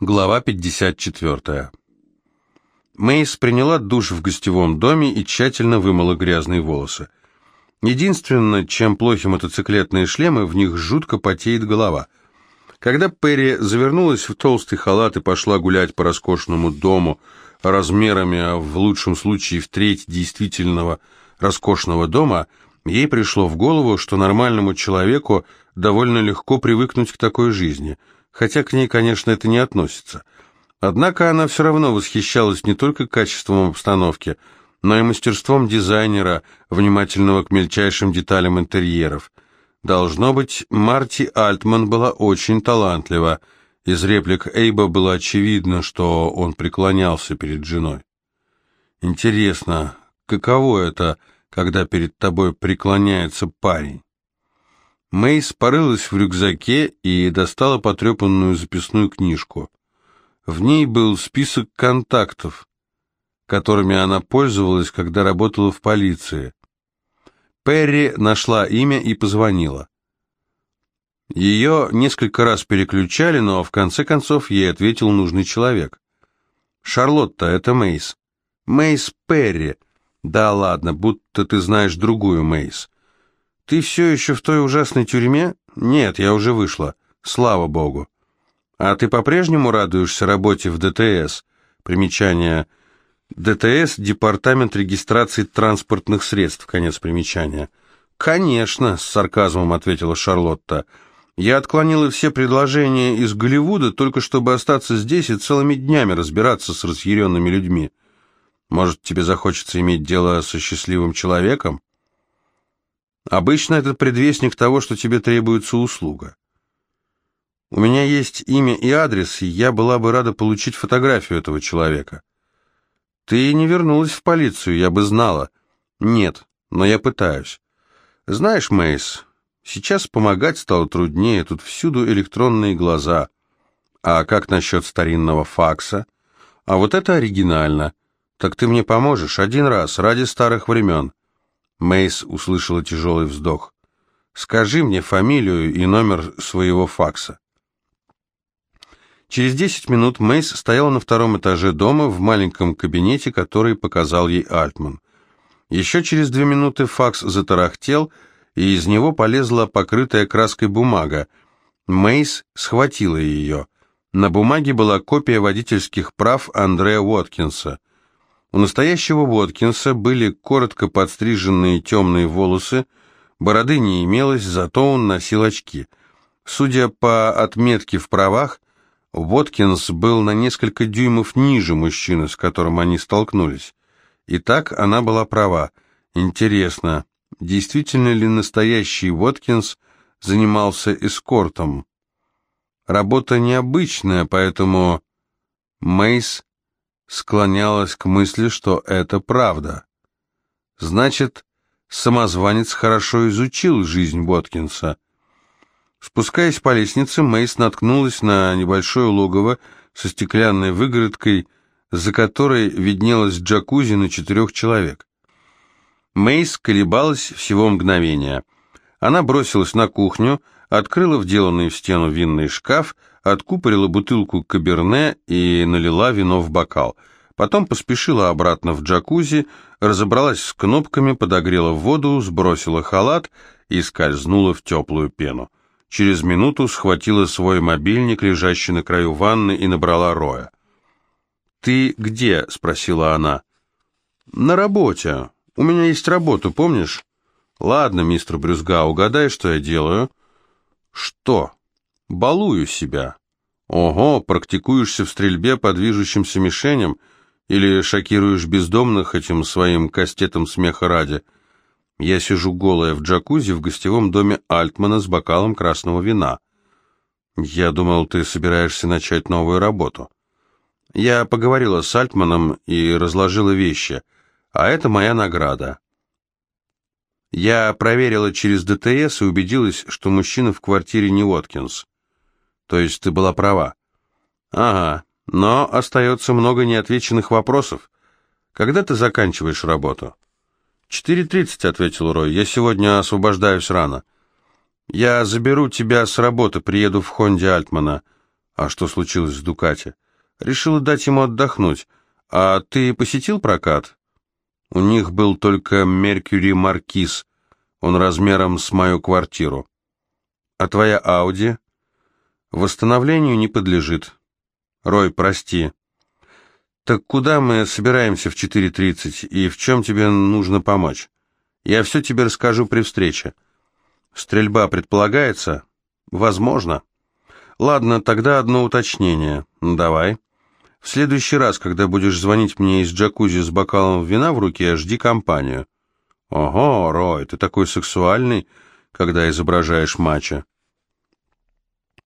Глава 54. Мейс приняла душ в гостевом доме и тщательно вымыла грязные волосы. Единственное, чем плохи мотоциклетные шлемы, в них жутко потеет голова. Когда Перри завернулась в толстый халат и пошла гулять по роскошному дому размерами, а в лучшем случае в треть действительного роскошного дома, ей пришло в голову, что нормальному человеку довольно легко привыкнуть к такой жизни – хотя к ней, конечно, это не относится. Однако она все равно восхищалась не только качеством обстановки, но и мастерством дизайнера, внимательного к мельчайшим деталям интерьеров. Должно быть, Марти Альтман была очень талантлива. Из реплик Эйба было очевидно, что он преклонялся перед женой. Интересно, каково это, когда перед тобой преклоняется парень? Мейс порылась в рюкзаке и достала потрепанную записную книжку. В ней был список контактов, которыми она пользовалась, когда работала в полиции. Перри нашла имя и позвонила. Ее несколько раз переключали, но в конце концов ей ответил нужный человек. «Шарлотта, это Мейс». «Мейс Перри». «Да ладно, будто ты знаешь другую Мейс». «Ты все еще в той ужасной тюрьме?» «Нет, я уже вышла. Слава богу». «А ты по-прежнему радуешься работе в ДТС?» Примечание. ДТС – Департамент регистрации транспортных средств. Конец примечания. «Конечно», – с сарказмом ответила Шарлотта. «Я отклонила все предложения из Голливуда, только чтобы остаться здесь и целыми днями разбираться с разъяренными людьми. Может, тебе захочется иметь дело со счастливым человеком?» Обычно это предвестник того, что тебе требуется услуга. У меня есть имя и адрес, и я была бы рада получить фотографию этого человека. Ты не вернулась в полицию, я бы знала. Нет, но я пытаюсь. Знаешь, Мейс, сейчас помогать стало труднее, тут всюду электронные глаза. А как насчет старинного факса? А вот это оригинально. Так ты мне поможешь один раз, ради старых времен. Мейс услышала тяжелый вздох. «Скажи мне фамилию и номер своего факса». Через десять минут Мейс стояла на втором этаже дома в маленьком кабинете, который показал ей Альтман. Еще через две минуты факс затарахтел, и из него полезла покрытая краской бумага. Мейс схватила ее. На бумаге была копия водительских прав Андрея Уоткинса. У настоящего Воткинса были коротко подстриженные темные волосы, бороды не имелось, зато он носил очки. Судя по отметке в правах, Воткинс был на несколько дюймов ниже мужчины, с которым они столкнулись. Итак, она была права. Интересно, действительно ли настоящий Воткинс занимался эскортом? Работа необычная, поэтому Мейс склонялась к мысли, что это правда. Значит, самозванец хорошо изучил жизнь Боткинса. Спускаясь по лестнице, Мейс наткнулась на небольшое логово со стеклянной выгородкой, за которой виднелась джакузи на четырех человек. Мейс колебалась всего мгновения. Она бросилась на кухню, открыла вделанный в стену винный шкаф, откупорила бутылку каберне и налила вино в бокал. Потом поспешила обратно в джакузи, разобралась с кнопками, подогрела воду, сбросила халат и скользнула в теплую пену. Через минуту схватила свой мобильник, лежащий на краю ванны, и набрала Роя. «Ты где?» — спросила она. «На работе. У меня есть работа, помнишь?» «Ладно, мистер Брюзга, угадай, что я делаю». «Что?» «Балую себя». «Ого, практикуешься в стрельбе по движущимся мишеням или шокируешь бездомных этим своим кастетом смеха ради?» Я сижу голая в джакузи в гостевом доме Альтмана с бокалом красного вина. Я думал, ты собираешься начать новую работу. Я поговорила с Альтманом и разложила вещи, а это моя награда. Я проверила через ДТС и убедилась, что мужчина в квартире не Уоткинс. То есть ты была права. Ага, но остается много неотвеченных вопросов. Когда ты заканчиваешь работу? 4.30, ответил Рой. Я сегодня освобождаюсь рано. Я заберу тебя с работы, приеду в Хонде Альтмана. А что случилось с Дукати? Решила дать ему отдохнуть. А ты посетил прокат? У них был только Меркьюри Маркиз. Он размером с мою квартиру. А твоя Ауди? Восстановлению не подлежит. Рой, прости. Так куда мы собираемся в 4.30 и в чем тебе нужно помочь? Я все тебе расскажу при встрече. Стрельба предполагается? Возможно. Ладно, тогда одно уточнение. Давай. В следующий раз, когда будешь звонить мне из джакузи с бокалом вина в руке, жди компанию. Ого, Рой, ты такой сексуальный, когда изображаешь мачо.